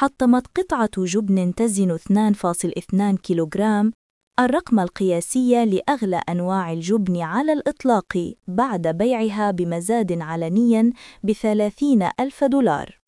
حطمت قطعة جبن تزن 2.2 كيلوغرام الرقم القياسي لأغلى أنواع الجبن على الإطلاق بعد بيعها بمزاد علني بثلاثين ألف دولار.